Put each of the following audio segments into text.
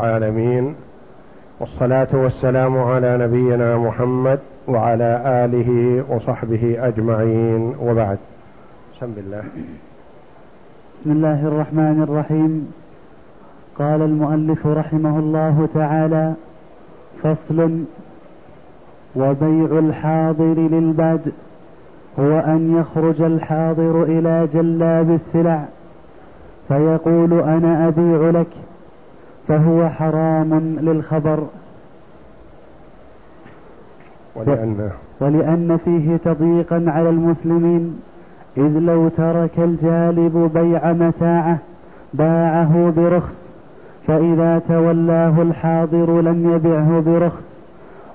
العالمين والصلاة والسلام على نبينا محمد وعلى آله وصحبه أجمعين. وبعد بسم الله. بسم الله الرحمن الرحيم. قال المؤلف رحمه الله تعالى فصل وبيع الحاضر للباد هو أن يخرج الحاضر إلى جلاب السلع فيقول أنا أبيع لك. فهو حرام للخبر. ولأن ولأن فيه تضييقا على المسلمين إذ لو ترك الجالب بيع متاعه باعه برخص فإذا تولاه الحاضر لم يبعه برخص.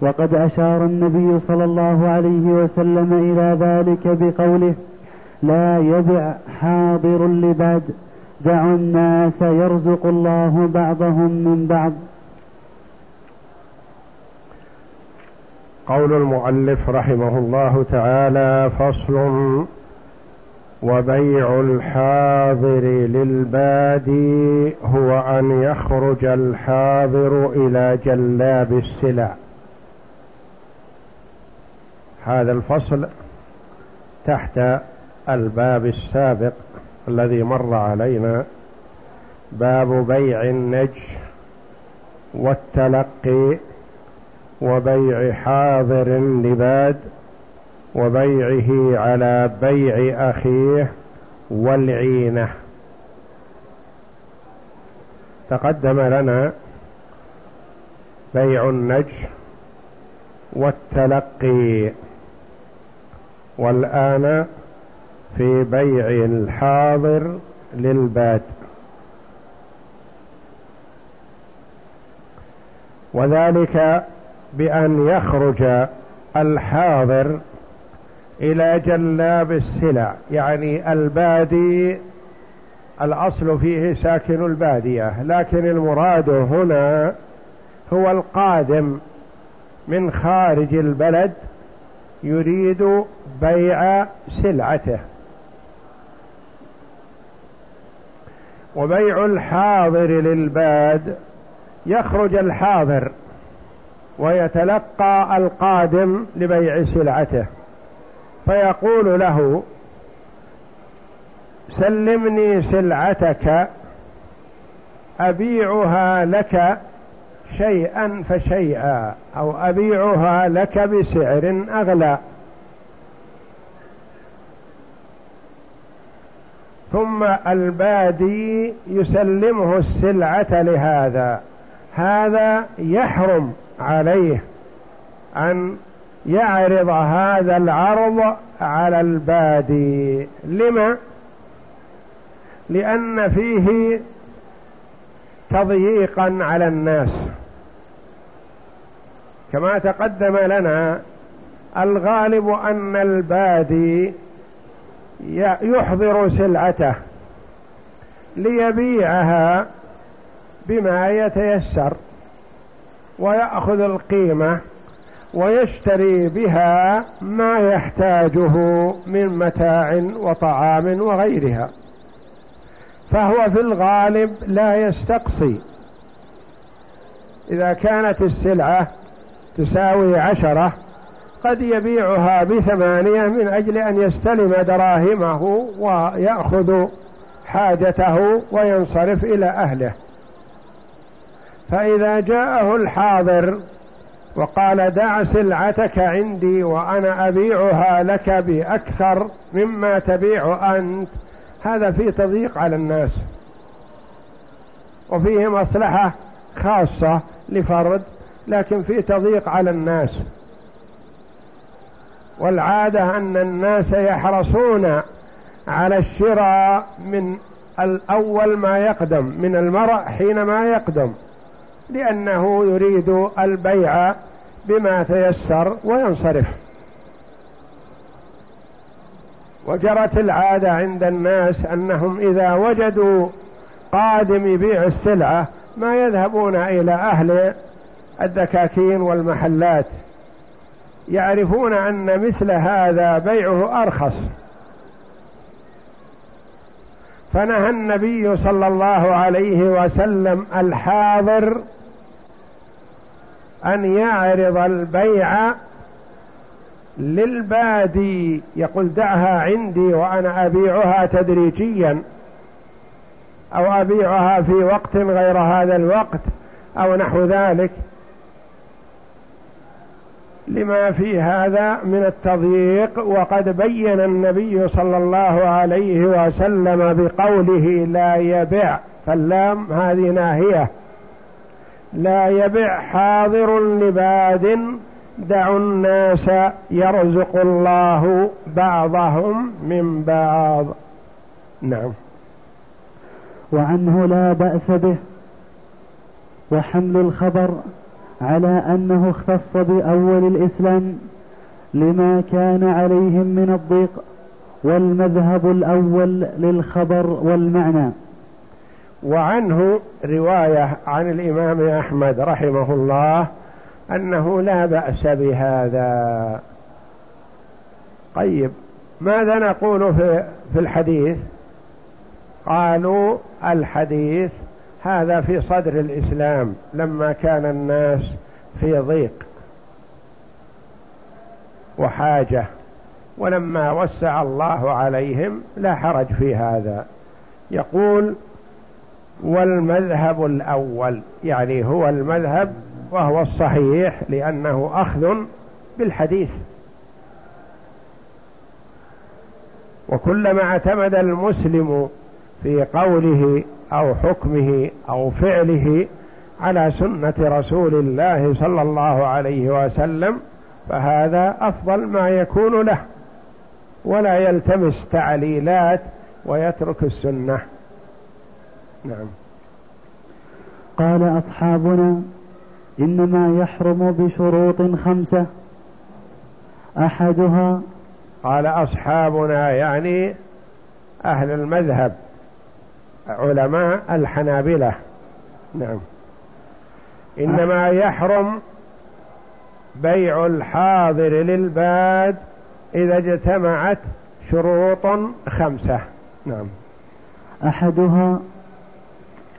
وقد أشار النبي صلى الله عليه وسلم إلى ذلك بقوله لا يبع حاضر لباد دعوا الناس يرزق الله بعضهم من بعض. قول المؤلف رحمه الله تعالى فصل وبيع الحاضر للبادي هو أن يخرج الحاضر إلى جلاب السلع. هذا الفصل تحت الباب السابق. الذي مر علينا باب بيع النج والتلقي وبيع حاضر لباد وبيعه على بيع أخيه والعينة. تقدم لنا بيع النج والتلقي. والآن في بيع الحاضر للباد وذلك بأن يخرج الحاضر إلى جلاب السلع يعني البادي الأصل فيه ساكن البادية لكن المراد هنا هو القادم من خارج البلد يريد بيع سلعته. وبيع الحاضر للباد يخرج الحاضر ويتلقى القادم لبيع سلعته. فيقول له سلمني سلعتك أبيعها لك شيئا فشيئا أو أبيعها لك بسعر أغلى. ثم البادي يسلمه السلعة لهذا. هذا يحرم عليه أن يعرض هذا العرض على البادي. لما؟ لأن فيه تضييقا على الناس. كما تقدم لنا الغالب أن البادي يحضر سلعته ليبيعها بما يتيسر ويأخذ القيمة ويشتري بها ما يحتاجه من متاع وطعام وغيرها. فهو في الغالب لا يستقصي. إذا كانت السلعة تساوي عشرة قد يبيعها بثمانية من أجل أن يستلم دراهمه ويأخذ حاجته وينصرف إلى أهله. فإذا جاءه الحاضر وقال دع سلعتك عندي وأنا أبيعها لك بأكثر مما تبيع أنت هذا فيه تضييق على الناس. وفيه مصلحة خاصة لفرد لكن فيه تضييق على الناس. والعادة أن الناس يحرصون على الشراء من الأول ما يقدم من المرء حينما يقدم لأنه يريد البيع بما تيسر وينصرف. وجرت العادة عند الناس أنهم إذا وجدوا قادم يبيع السلعة ما يذهبون إلى أهل الدكاكين والمحلات. يعرفون أن مثل هذا بيعه أرخص. فنهى النبي صلى الله عليه وسلم الحاضر أن يعرض البيع للبادي يقول دعها عندي وأنا أبيعها تدريجيا أو أبيعها في وقت غير هذا الوقت أو نحو ذلك. لما في هذا من التضييق وقد بين النبي صلى الله عليه وسلم بقوله لا يبع. فاللام هذه ناهية. لا يبع حاضر لباد دعوا الناس يرزق الله بعضهم من بعض. نعم. وعنه لا بأس به. وحمل الخبر على أنه اختص بأول الإسلام لما كان عليهم من الضيق والمذهب الأول للخبر والمعنى. وعنه رواية عن الإمام أحمد رحمه الله أنه لا بأس بهذا. طيب ماذا نقول في, في الحديث؟ قالوا الحديث هذا في صدر الإسلام لما كان الناس في ضيق وحاجة ولما وسع الله عليهم لا حرج في هذا. يقول والمذهب الأول يعني هو المذهب وهو الصحيح لأنه أخذ بالحديث. وكلما اعتمد المسلم في قوله أو حكمه أو فعله على سنة رسول الله صلى الله عليه وسلم فهذا أفضل ما يكون له. ولا يلتمس تعليلات ويترك السنة. نعم. قال أصحابنا إنما يحرم بشروط خمسة. أحدها قال أصحابنا يعني أهل المذهب. علماء الحنابلة. نعم. إنما يحرم بيع الحاضر للباد إذا اجتمعت شروط خمسة. نعم. أحدها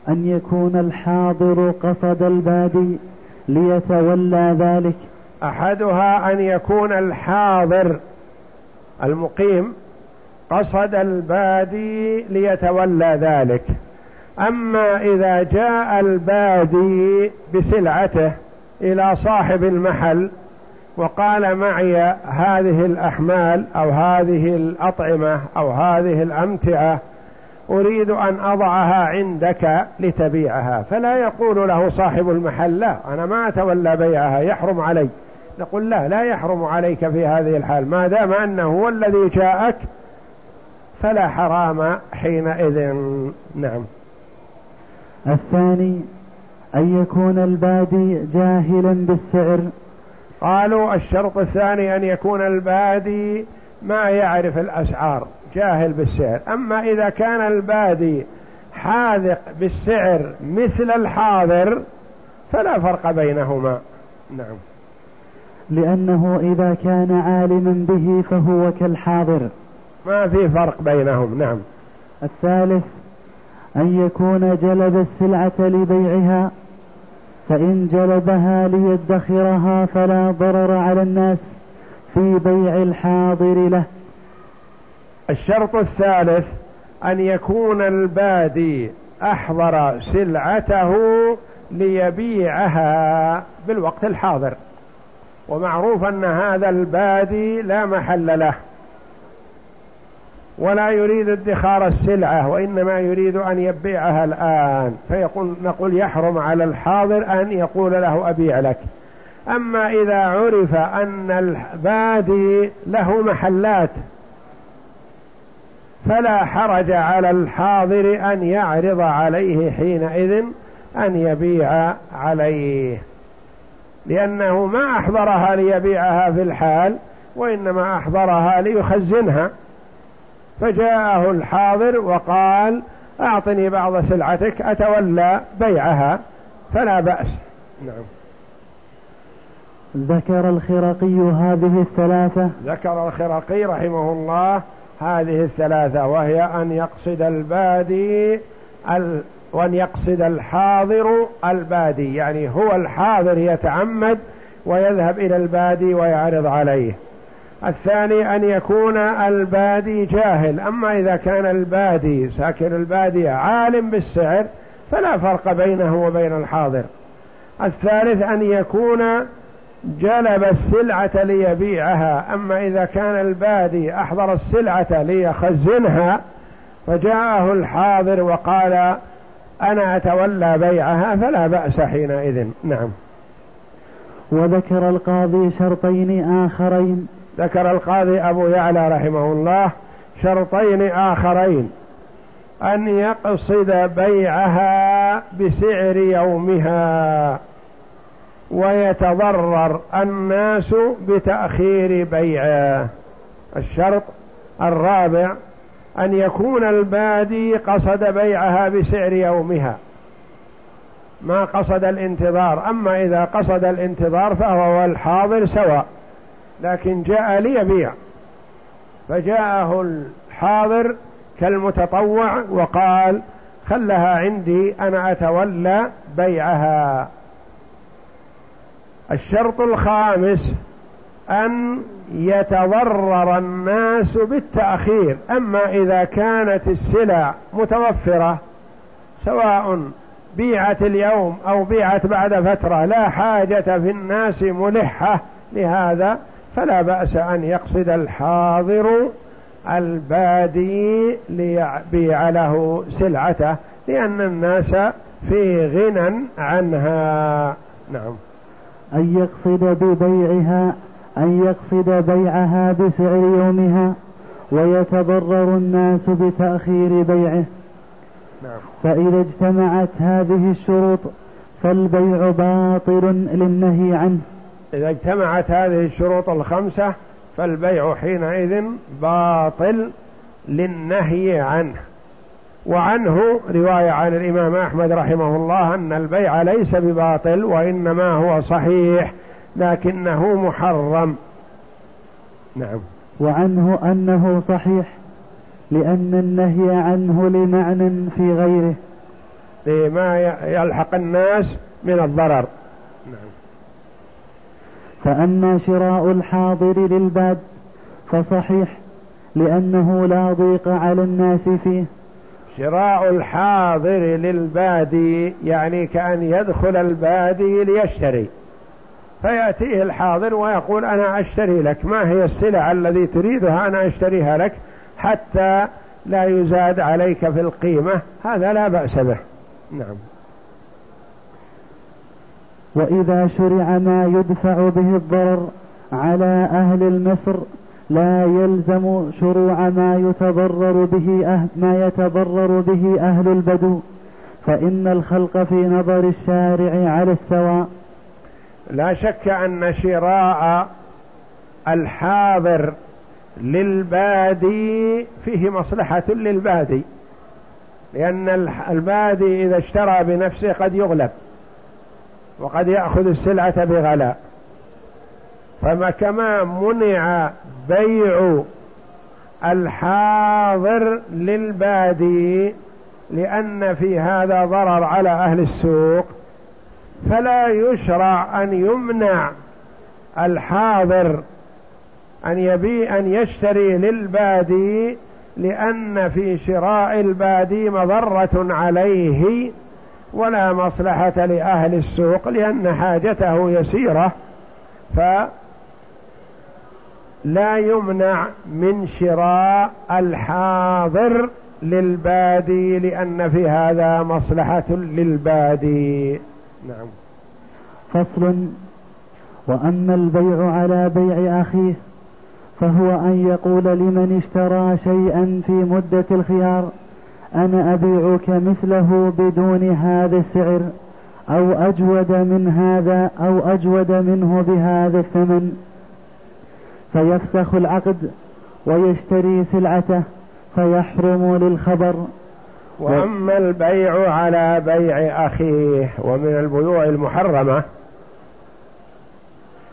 أن يكون الحاضر قصد البادي ليتولى ذلك. أحدها أن يكون الحاضر المقيم قصد البادي ليتولى ذلك. أما إذا جاء البادي بسلعته إلى صاحب المحل وقال معي هذه الأحمال أو هذه الأطعمة أو هذه الأمتعة أريد أن أضعها عندك لتبيعها. فلا يقول له صاحب المحل لا أنا ما أتولى بيعها يحرم علي. نقول لا لا يحرم عليك في هذه الحال ما دام أنه هو الذي جاءك فلا حرام حينئذ. نعم. الثاني أن يكون البادي جاهلا بالسعر. قالوا الشرط الثاني أن يكون البادي ما يعرف الأسعار جاهل بالسعر. أما إذا كان البادي حاذق بالسعر مثل الحاضر فلا فرق بينهما. نعم. لأنه إذا كان عالما به فهو كالحاضر. ما في فرق بينهم؟ نعم. الثالث أن يكون جلب السلعة لبيعها فإن جلبها ليدخرها فلا ضرر على الناس في بيع الحاضر له. الشرط الثالث أن يكون البادي أحضر سلعته ليبيعها بالوقت الحاضر. ومعروف أن هذا البادي لا محل له. ولا يريد ادخار السلعة وإنما يريد أن يبيعها الآن. فيقول نقول يحرم على الحاضر أن يقول له أبيع لك. أما إذا عرف أن البادي له محلات فلا حرج على الحاضر أن يعرض عليه حينئذ أن يبيع عليه. لأنه ما أحضرها ليبيعها في الحال وإنما أحضرها ليخزنها. فجاءه الحاضر وقال أعطني بعض سلعتك أتولى بيعها فلا بأس. نعم. ذكر الخرقي هذه الثلاثة. ذكر الخرقي رحمه الله هذه الثلاثة وهي أن يقصد البادي وأن يقصد الحاضر البادي يعني هو الحاضر يتعمد ويذهب إلى البادي ويعرض عليه. الثاني أن يكون البادي جاهل. أما إذا كان البادي ساكن البادية عالم بالسعر فلا فرق بينه وبين الحاضر. الثالث أن يكون جلب السلعة ليبيعها. أما إذا كان البادي أحضر السلعة ليخزنها فجاءه الحاضر وقال أنا أتولى بيعها فلا بأس حينئذ. نعم. وذكر القاضي شرطين آخرين. ذكر القاضي أبو يعلى رحمه الله شرطين آخرين. أن يقصد بيعها بسعر يومها. ويتضرر الناس بتأخير بيعه. الشرط الرابع أن يكون البادي قصد بيعها بسعر يومها. ما قصد الانتظار أما إذا قصد الانتظار فهو والحاضر سواء. لكن جاء ليبيع فجاءه الحاضر كالمتطوع وقال خلها عندي أنا أتولى بيعها. الشرط الخامس أن يتضرر الناس بالتأخير. أما إذا كانت السلع متوفرة سواء بيعت اليوم أو بيعت بعد فترة لا حاجة في الناس ملحة. لهذا فلا بأس أن يقصد الحاضر البادي ليبيع له سلعته لأن الناس في غنى عنها. نعم. أن يقصد ببيعها أن يقصد بيعها بسعر يومها ويتضرر الناس بتأخير بيعه. نعم. فإذا اجتمعت هذه الشروط فالبيع باطل للنهي عنه. إذا اجتمعت هذه الشروط الخمسة فالبيع حينئذ باطل للنهي عنه. وعنه رواية عن الإمام أحمد رحمه الله أن البيع ليس بباطل وإنما هو صحيح لكنه محرم. نعم. وعنه أنه صحيح لأن النهي عنه لمعنى في غيره. لما يلحق الناس من الضرر. فأما شراء الحاضر للباد فصحيح لأنه لا ضيق على الناس فيه. شراء الحاضر للبادي يعني كأن يدخل البادي ليشتري. فيأتيه الحاضر ويقول أنا أشتري لك. ما هي السلع الذي تريدها أنا أشتريها لك حتى لا يزاد عليك في القيمة؟ هذا لا بأس به. نعم. وإذا شرع ما يدفع به الضرر على أهل المصر لا يلزم شروع ما يتضرر به أهل ما يتضرر به أهل البدو. فإن الخلق في نظر الشارع على السواء. لا شك أن شراء الحاضر للبادي فيه مصلحة للبادي لأن البادي إذا اشترى بنفسه قد يغلب. وقد يأخذ السلعة بغلاء. فما كما منع بيع الحاضر للبادي لأن في هذا ضرر على أهل السوق فلا يشرع أن يمنع الحاضر أن يبي أن يشتري للبادي لأن في شراء البادي مضرة عليه ولا مصلحة لأهل السوق لأن حاجته يسيرة فلا يمنع من شراء الحاضر للبادي لأن في هذا مصلحة للبادي. نعم. فصل. وأما البيع على بيع أخيه فهو أن يقول لمن اشترى شيئا في مدة الخيار أنا أبيعك مثله بدون هذا السعر أو أجود من هذا أو أجود منه بهذا الثمن. فيفسخ العقد ويشتري سلعته فيحرم للخبر. وأما البيع على بيع أخيه ومن البيوع المحرمة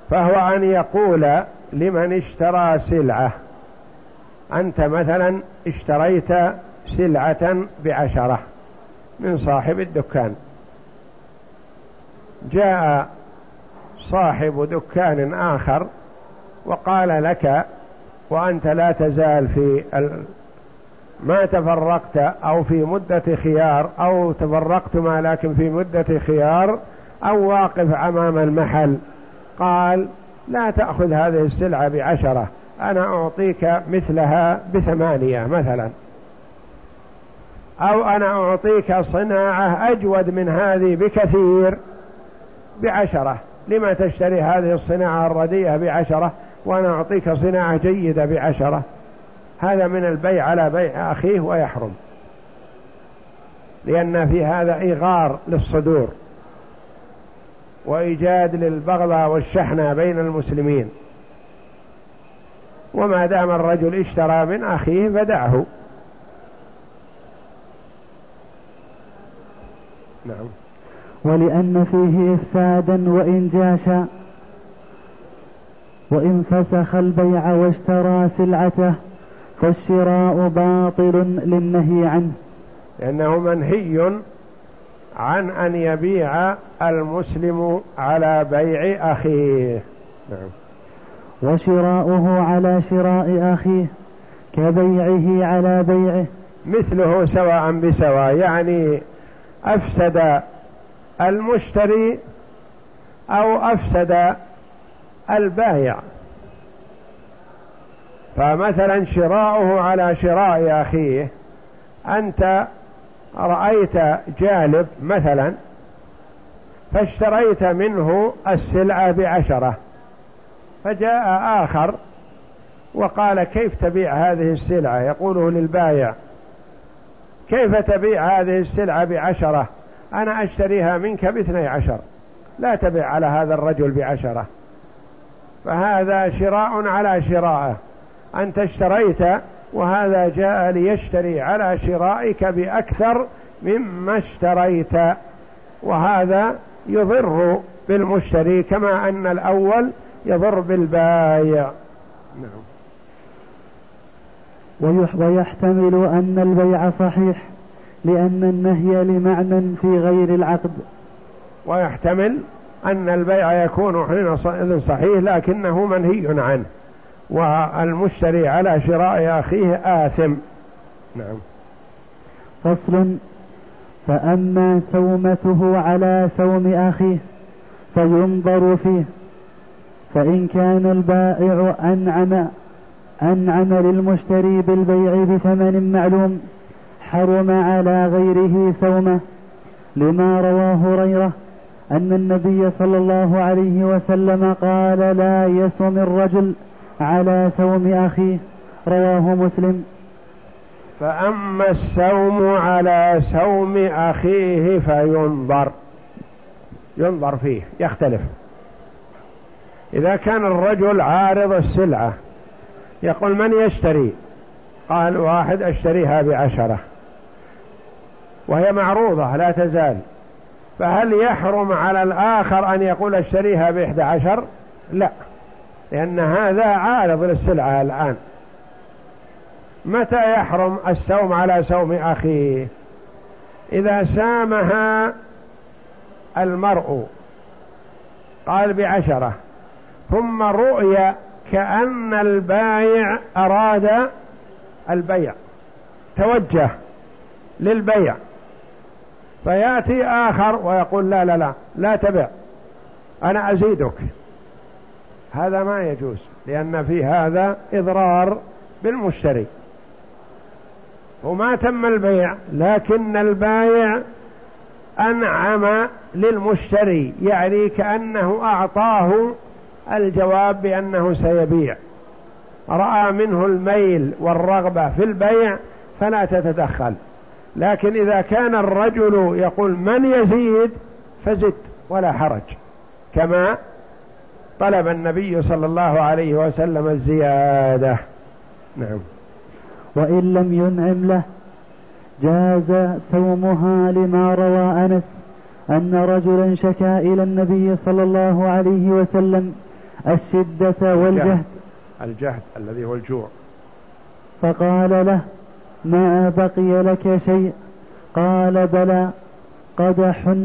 فهو أن يقول لمن اشترى سلعة أنت مثلا اشتريت سلعة بعشرة من صاحب الدكان. جاء صاحب دكان آخر وقال لك وأنت لا تزال في ما تفرقت أو في مدة خيار أو تفرقتما لكن في مدة خيار أو واقف أمام المحل. قال لا تأخذ هذه السلعة بعشرة أنا أعطيك مثلها بثمانية مثلا. أو أنا أعطيك صناعة أجود من هذه بكثير بعشرة. لما تشتري هذه الصناعة الرديئة بعشرة وأنا أعطيك صناعة جيدة بعشرة؟ هذا من البيع على بيع أخيه ويحرم. لأن في هذا إغار للصدور وإيجاد للبغضة والشحنة بين المسلمين. وما دام الرجل اشترى من أخيه فدعه. نعم. ولأن فيه إفسادا وإنجاشا وإن فسخ البيع واشترى سلعته فالشراء باطل للنهي عنه. لأنه منهي عن أن يبيع المسلم على بيع أخيه. نعم. وشراؤه على شراء أخيه كبيعه على بيعه. مثله سواء بسواء يعني أفسد المشتري أو أفسد البايع. فمثلا شراؤه على شراء أخيه أنت رأيت جالب مثلا فاشتريت منه السلعة بعشرة فجاء آخر وقال كيف تبيع هذه السلعة؟ يقوله للبايع كيف تبيع هذه السلعة بعشرة؟ أنا أشتريها منك باثني عشر. لا تبيع على هذا الرجل بعشرة. فهذا شراء على شراءه. أنت اشتريت وهذا جاء ليشتري على شرائك بأكثر مما اشتريت. وهذا يضر بالمشتري كما أن الأول يضر بالبايع. نعم. ويحتمل أن البيع صحيح لأن النهي لمعنى في غير العقد. ويحتمل أن البيع يكون حينئذ صحيح لكنه منهي عنه والمشتري على شراء أخيه آثم. نعم. فصل. فأما سومته على سوم أخيه فينظر فيه فإن كان البائع أنعم أنعم للمشتري بالبيع بثمن معلوم حرم على غيره سومه لما رواه هريرة أن النبي صلى الله عليه وسلم قال لا يسوم الرجل على سوم أخيه رواه مسلم. فأما السوم على سوم أخيه فينظر ينظر فيه يختلف. إذا كان الرجل عارض السلعة يقول من يشتري؟ قال واحد اشتريها بعشرة وهي معروضة لا تزال. فهل يحرم على الآخر أن يقول أشتريها بإحدى عشر؟ لا. لأن هذا عارض للسلعة الآن. متى يحرم السوم على سوم أخيه؟ إذا سامها المرء قال بعشرة ثم رؤي كأن البايع أراد البيع. توجه للبيع. فيأتي آخر ويقول لا لا لا لا تبع. أنا أزيدك. هذا ما يجوز لأن في هذا إضرار بالمشتري. وما تم البيع لكن البايع أنعم للمشتري يعني كأنه أعطاه الجواب بأنه سيبيع. رأى منه الميل والرغبة في البيع فلا تتدخل. لكن إذا كان الرجل يقول من يزيد فزد ولا حرج. كما طلب النبي صلى الله عليه وسلم الزيادة. نعم. وإن لم ينعم له جاز سومها لما روى أنس أن رجلا شكا إلى النبي صلى الله عليه وسلم الشدة والجهد. الجهد. الذي هو الجوع. فقال له ما بقي لك شيء؟ قال بلى قدح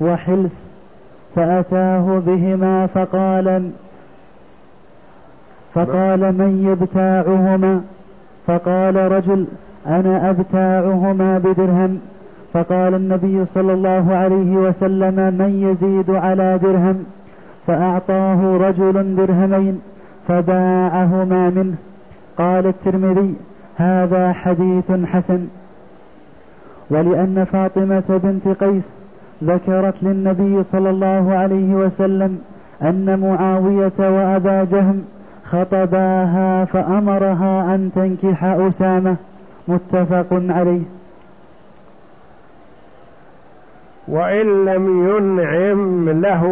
وحلس فأتاه بهما فقال فقال من يبتاعهما؟ فقال رجل أنا أبتاعهما بدرهم. فقال النبي صلى الله عليه وسلم من يزيد على درهم؟ فأعطاه رجل درهمين فباعهما منه. قال الترمذي هذا حديث حسن. ولأن فاطمة بنت قيس ذكرت للنبي صلى الله عليه وسلم أن معاوية وأبا جهم خطباها فأمرها أن تنكح أسامة. متفق عليه. وإن لم ينعم له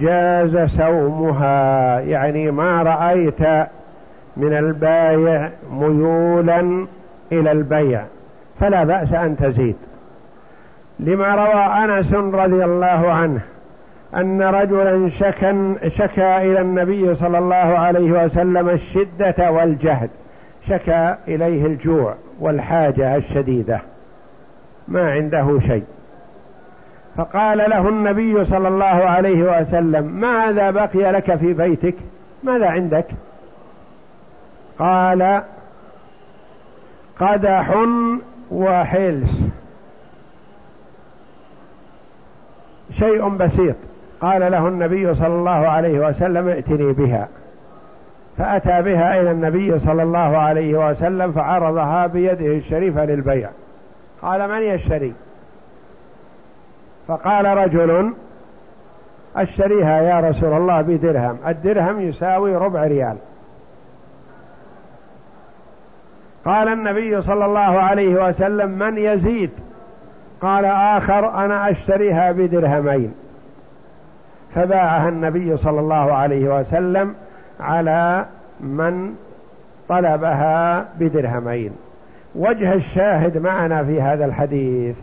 جاز سومها يعني ما رأيت من البايع ميولا إلى البيع. فلا بأس أن تزيد. لما روى أنس رضي الله عنه أن رجلا شكا شكى إلى النبي صلى الله عليه وسلم الشدة والجهد شكى إليه الجوع والحاجة الشديدة. ما عنده شيء. فقال له النبي صلى الله عليه وسلم ماذا بقي لك في بيتك؟ ماذا عندك؟ قال قدح وحلس. شيء بسيط. قال له النبي صلى الله عليه وسلم ائتني بها. فأتى بها إلى النبي صلى الله عليه وسلم فعرضها بيده الشريفة للبيع. قال من يشتري فقال رجل اشتريها يا رسول الله بدرهم الدرهم يساوي ربع ريال. قال النبي صلى الله عليه وسلم من يزيد؟ قال آخر أنا أشتريها بدرهمين. فباعها النبي صلى الله عليه وسلم على من طلبها بدرهمين. وجه الشاهد معنا في هذا الحديث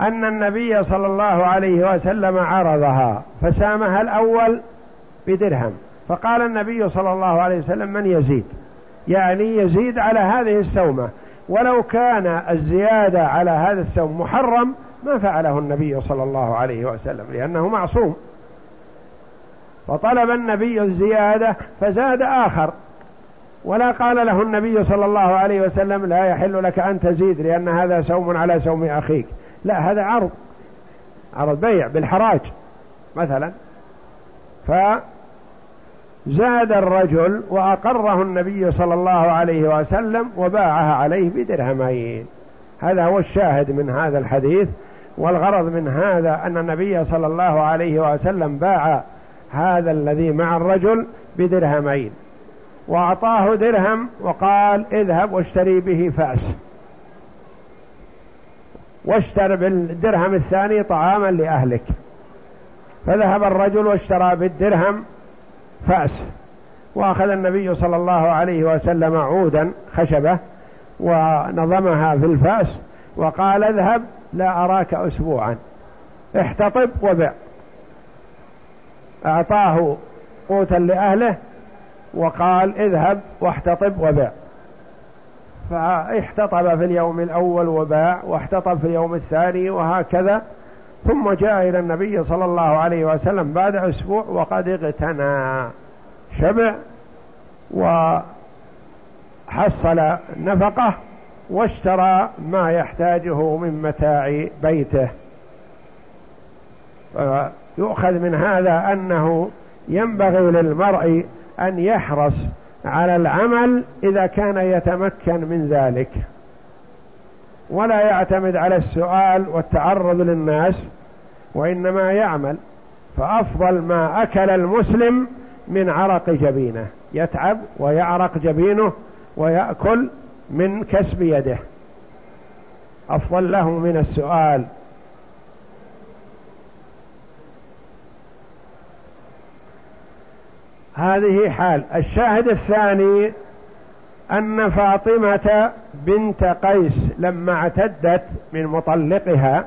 أن النبي صلى الله عليه وسلم عرضها فسامها الأول بدرهم. فقال النبي صلى الله عليه وسلم من يزيد؟ يعني يزيد على هذه السومة. ولو كان الزيادة على هذا السوم محرم ما فعله النبي صلى الله عليه وسلم لأنه معصوم. فطلب النبي الزيادة فزاد آخر. ولا قال له النبي صلى الله عليه وسلم لا يحل لك أن تزيد لأن هذا سوم على سوم أخيك. لا هذا عرض عرض بيع بالحراج مثلا. فزاد الرجل وأقره النبي صلى الله عليه وسلم وباعها عليه بدرهمين. هذا هو الشاهد من هذا الحديث والغرض من هذا أن النبي صلى الله عليه وسلم باع هذا الذي مع الرجل بدرهمين. وأعطاه درهم وقال اذهب واشتري به فأس. واشتر بالدرهم الثاني طعاما لأهلك. فذهب الرجل واشترى بالدرهم فأس. وأخذ النبي صلى الله عليه وسلم عودا خشبة ونظمها في الفأس وقال اذهب لا أراك أسبوعا. احتطب وبع. أعطاه قوتا لأهله وقال اذهب واحتطب وبع. فاحتطب في اليوم الأول وباع واحتطب في اليوم الثاني وهكذا. ثم جاء إلى النبي صلى الله عليه وسلم بعد أسبوع وقد اغتنى. شبع وحصل نفقة واشترى ما يحتاجه من متاع بيته. يؤخذ من هذا أنه ينبغي للمرء أن يحرص على العمل إذا كان يتمكن من ذلك. ولا يعتمد على السؤال والتعرض للناس وإنما يعمل. فأفضل ما أكل المسلم من عرق جبينه. يتعب ويعرق جبينه ويأكل من كسب يده. أفضل له من السؤال هذه حال. الشاهد الثاني أن فاطمة بنت قيس لما اعتدت من مطلقها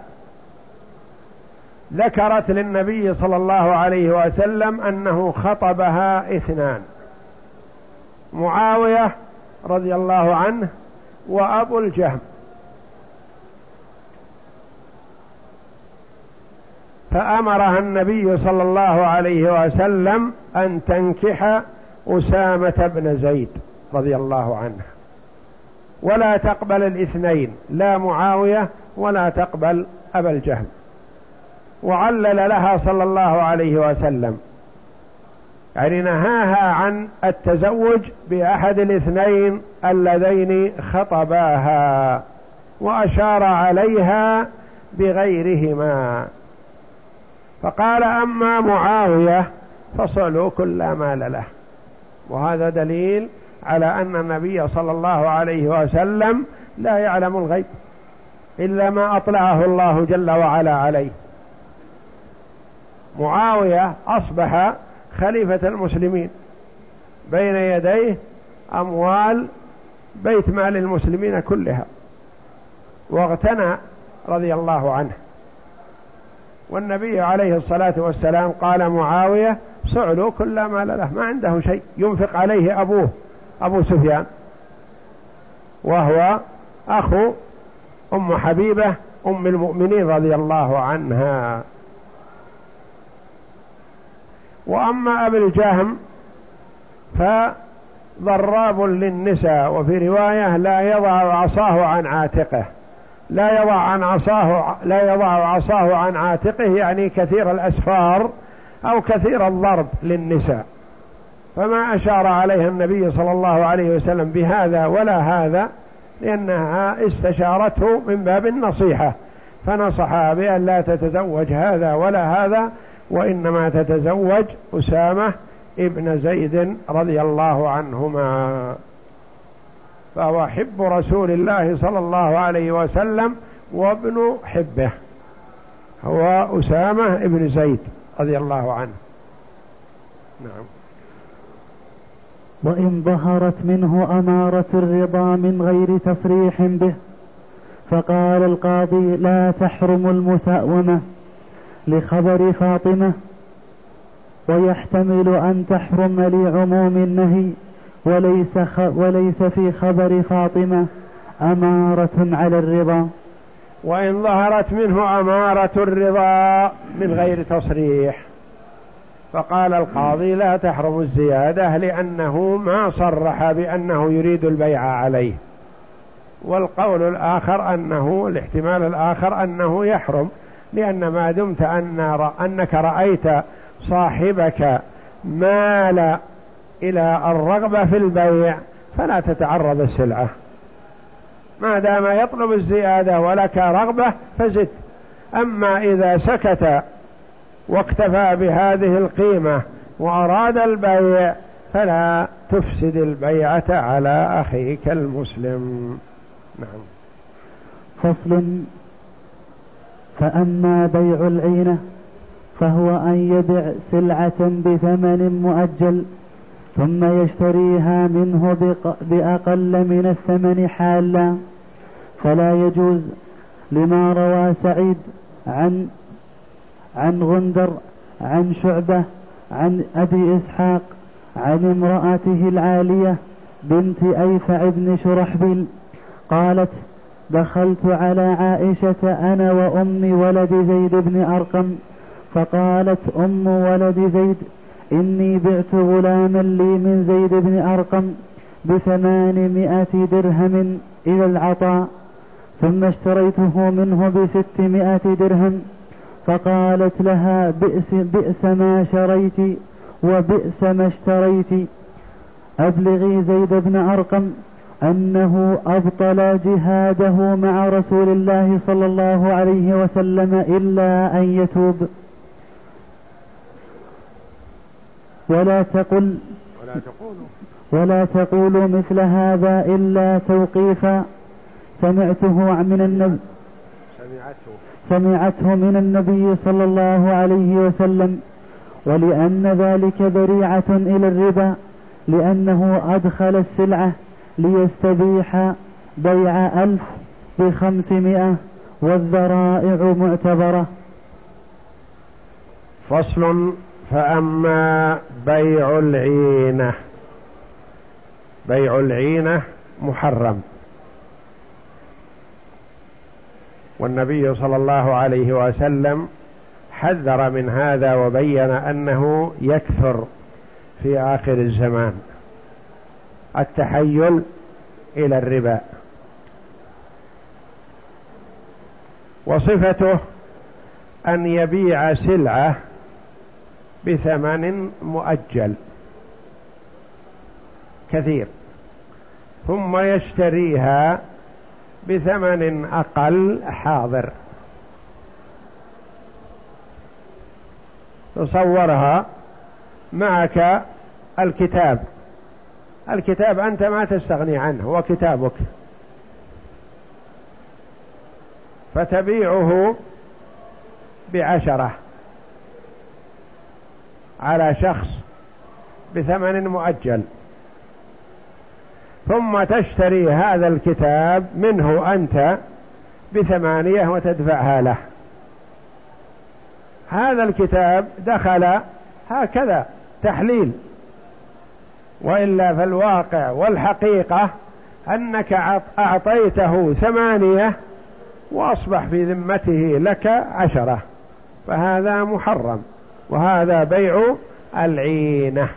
ذكرت للنبي صلى الله عليه وسلم أنه خطبها اثنان معاوية رضي الله عنه وأبو الجهم. فأمرها النبي صلى الله عليه وسلم أن تنكح أسامة بن زيد رضي الله عنه. ولا تقبل الاثنين لا معاوية ولا تقبل أبا الجهم. وعلل لها صلى الله عليه وسلم. يعني نهاها عن التزوج بأحد الاثنين اللذين خطباها وأشار عليها بغيرهما. فقال أما معاوية فصلوا كل مال له. وهذا دليل على أن النبي صلى الله عليه وسلم لا يعلم الغيب إلا ما أطلعه الله جل وعلا عليه. معاوية أصبح خليفة المسلمين. بين يديه أموال بيت مال المسلمين كلها. واغتنى رضي الله عنه. والنبي عليه الصلاة والسلام قال معاوية سعلوا كل مال له ما عنده شيء ينفق عليه أبوه أبو سفيان. وهو أخو أم حبيبة أم المؤمنين رضي الله عنها. وأما أبي الجهم فضراب للنساء وفي رواية لا يضع عصاه عن عاتقه. لا يضع عن عصاه لا يضع عصاه عن عاتقه يعني كثير الأسفار أو كثير الضرب للنساء. فما أشار عليها النبي صلى الله عليه وسلم بهذا ولا هذا لأنها استشارته من باب النصيحة. فنصحها بأن لا تتزوج هذا ولا هذا وإنما تتزوج أسامة ابن زيد رضي الله عنهما. فهو حب رسول الله صلى الله عليه وسلم وابن حبه. هو أسامة ابن زيد رضي الله عنه. نعم. وإن ظهرت منه أمارة الرضا من غير تصريح به فقال القاضي لا تحرم المساومة لخبر فاطمة ويحتمل أن تحرم لعموم النهي وليس, وليس في خبر فاطمة أمارة على الرضا. وإن ظهرت منه أمارة الرضا من غير تصريح. فقال القاضي لا تحرم الزيادة لأنه ما صرح بأنه يريد البيع عليه. والقول الآخر أنه الاحتمال الآخر أنه يحرم لأن ما دمت أن أنك رأيت صاحبك مال إلى الرغبة في البيع فلا تتعرض السلعة. ما دام يطلب الزيادة ولك رغبة فزد. أما إذا سكت واكتفى بهذه القيمة وأراد البيع فلا تفسد البيعة على أخيك المسلم. نعم. فصل. فأما بيع العينة فهو أن يبع سلعة بثمن مؤجل. ثم يشتريها منه بأقل من الثمن حالا. فلا يجوز لما روى سعيد عن عن غندر عن شعبة عن أبي إسحاق عن امرأته العالية بنت أيفع بن شرحبيل قالت دخلت على عائشة أنا وأم ولد زيد بن أرقم. فقالت أم ولد زيد إني بعت غلاما لي من زيد بن أرقم بثمانمائة درهم إلى العطاء ثم اشتريته منه بستمائة درهم فقالت لها بئس, بئس ما شريت وبئس ما اشتريت أبلغي زيد بن أرقم أنه أبطل جهاده مع رسول الله صلى الله عليه وسلم إلا أن يتوب. ولا تقل ولا تقولوا. ولا تقولوا مثل هذا إلا توقيفا. سمعته من النبي سمعته. سمعته من النبي صلى الله عليه وسلم. ولأن ذلك ذريعة إلى الربا لأنه أدخل السلعة ليستبيح بيع ألف بخمسمائة والذرائع معتبرة. فصل فأما بيع العينة بيع العينة محرم. والنبي صلى الله عليه وسلم حذر من هذا وبين أنه يكثر في آخر الزمان التحيل إلى الربا. وصفته أن يبيع سلعة بثمن مؤجل. كثير. ثم يشتريها بثمن أقل حاضر. تصورها معك الكتاب. الكتاب أنت ما تستغني عنه هو كتابك. فتبيعه بعشرة. على شخص بثمن مؤجل. ثم تشتري هذا الكتاب منه أنت بثمانية وتدفعها له. هذا الكتاب دخل هكذا تحليل. وإلا فالواقع والحقيقة أنك أعطيته ثمانية وأصبح في ذمته لك عشرة. فهذا محرم. وهذا بيع العينة.